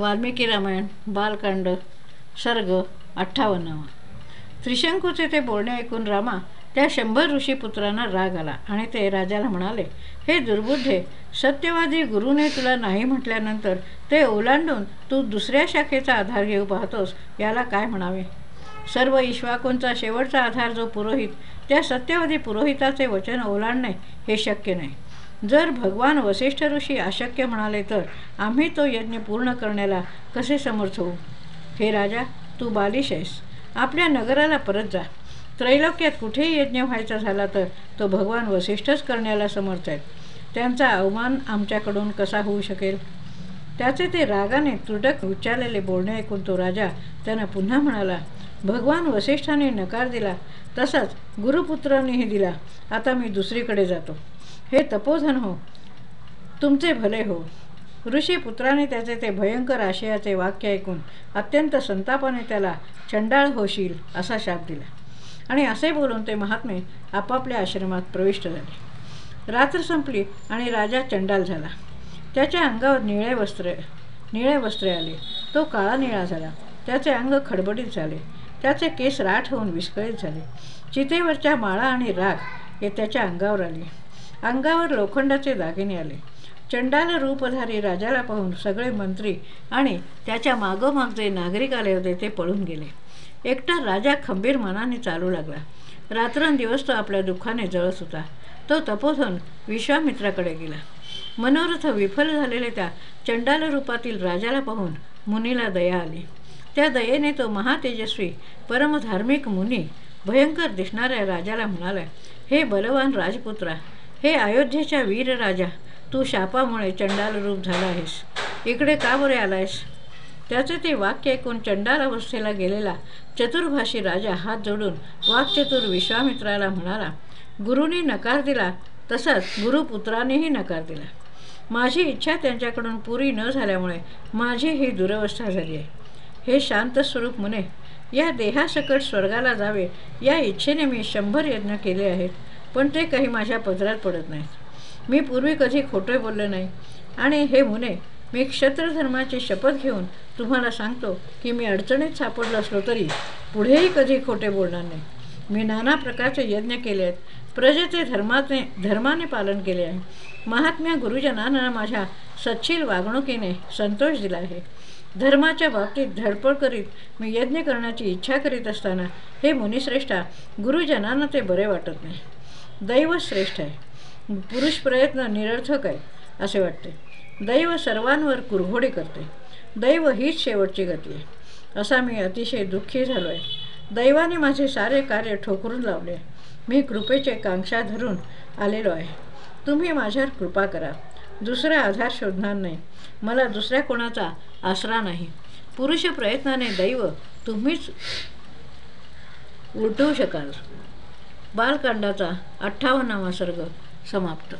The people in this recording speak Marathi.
वाल्मिकी रामायण बालकांड सर्ग अठ्ठावन्नावा त्रिशंकूचे ते बोलणे ऐकून रामा त्या शंभर ऋषीपुत्रांना राग आला आणि ते राजाला म्हणाले हे दुर्बुद्धे सत्यवादी गुरुने तुला नाही म्हटल्यानंतर ते ओलांडून तू दुसऱ्या शाखेचा आधार घेऊ पाहतोस याला काय म्हणावे? सर्व ईश्वाकूंचा शेवटचा आधार जो पुरोहित त्या सत्यवादी पुरोहिताचे वचन ओलांडणे हे शक्य नाही. जर भगवान वसिष्ठ ऋषी अशक्य म्हणाले तर आम्ही तो यज्ञ पूर्ण करण्याला कसे समर्थ होऊ? हे राजा तू बालिश आहेस आपल्या नगराला परत जा. त्रैलोक्यात कुठेही यज्ञ व्हायचा झाला तर तो भगवान वसिष्ठच करण्याला समर्थ आहेत. त्यांचा अवमान आमच्याकडून कसा होऊ शकेल? त्याचे ते रागाने तुटक उच्चारलेले बोलणे ऐकून तो राजा त्यांना पुन्हा म्हणाला भगवान वसिष्ठाने नकार दिला तसाच गुरुपुत्रांनीही दिला. आता मी दुसरीकडे जातो. हे तपोधन हो. तुमचे भले हो. ऋषी पुत्राने त्याचे ते भयंकर आशयाचे वाक्य ऐकून अत्यंत संतापाने त्याला चंडाळ होशील असा शाप दिला. आणि असे बोलून ते महात्मे आपापल्या आश्रमात प्रविष्ट झाले. रात्र संपली आणि राजा चंडाल झाला. त्याच्या अंगावर निळे वस्त्र निळे वस्त्रे आले. तो काळा निळा झाला. त्याचे अंग खडबडीत झाले. त्याचे केस राठ होऊन विस्कळीत झाले. चितेवरच्या माळा आणि राग हे त्याच्या अंगावर आले. अंगावर लोखंडाचे दागिने आले. चंडाल रूपधारी राजाला पाहून सगळे मंत्री आणि त्याच्या मागोमाग जे नागरिक आले होते ते पळून गेले. एकटा राजा खंबीर मनाने चालू लागला. रात्रंदिवस तो आपल्या दुःखाने जळत होता. तो तपोधन विश्वामित्राकडे गेला. मनोरथ विफल झालेले त्या चंडाल रूपातील राजाला पाहून मुनीला दया आली. त्या दयेने तो महातेजस्वी परमधार्मिक मुनी भयंकर दिसणाऱ्या राजाला म्हणाला हे बलवान राजपुत्रा हे अयोध्येच्या वीर राजा तू शापामुळे चंडाल रूप झाला आहेस इकडे का बरे आलायस? त्याचे ते वाक्य ऐकून चंडाल अवस्थेला गेलेला चतुर्भाषी राजा हात जोडून वाक्चतुर विश्वामित्राला म्हणाला गुरुनी नकार दिला तसाच गुरुपुत्रानेही नकार दिला. माझी इच्छा त्यांच्याकडून पुरी न झाल्यामुळे माझी ही दुरवस्था झाली आहे. हे शांत स्वरूप मुने या देहासकट स्वर्गाला जावे या इच्छेने मी शंभर यज्ञ केले आहेत. पण ते काही माझ्या पदरात पडत नाहीत. मी पूर्वी कधी खोटे बोलले नाही. आणि हे मुने मी क्षत्रधर्माची शपथ घेऊन तुम्हाला सांगतो की मी अडचणीत सापडलो असलो तरी पुढेही कधी खोटे बोलणार नाही. मी नाना प्रकारचे यज्ञ केले आहेत. प्रजेचे धर्माने धर्माने पालन केले आहे. महात्म्या गुरुजनांना माझ्या सच्छील वागणुकीने संतोष दिला आहे. धर्माच्या बाबतीत धडपड करीत मी यज्ञ करण्याची इच्छा करीत असताना हे मुनिश्रेष्ठा गुरुजनांना ते बरे वाटत नाही. दैव श्रेष्ठ आहे. पुरुष प्रयत्न निरर्थक आहे असे वाटते. दैव सर्वांवर कुरघोडी करते. दैव हीच शेवटची गती आहे. असा मी अतिशय दुःखी झालो आहे दैवाने माझे सारे कार्य ठोकरून लावले. मी कृपेचे कांक्षा धरून आलेलो आहे. तुम्ही माझ्यावर कृपा करा. दुसरा आधार शोधणार नाही. मला दुसऱ्या कोणाचा आसरा नाही. पुरुष प्रयत्नाने दैव तुम्हीच उलटवू शकाल. बालकांडाचा अठ्ठावन्नावा सर्ग समाप्त.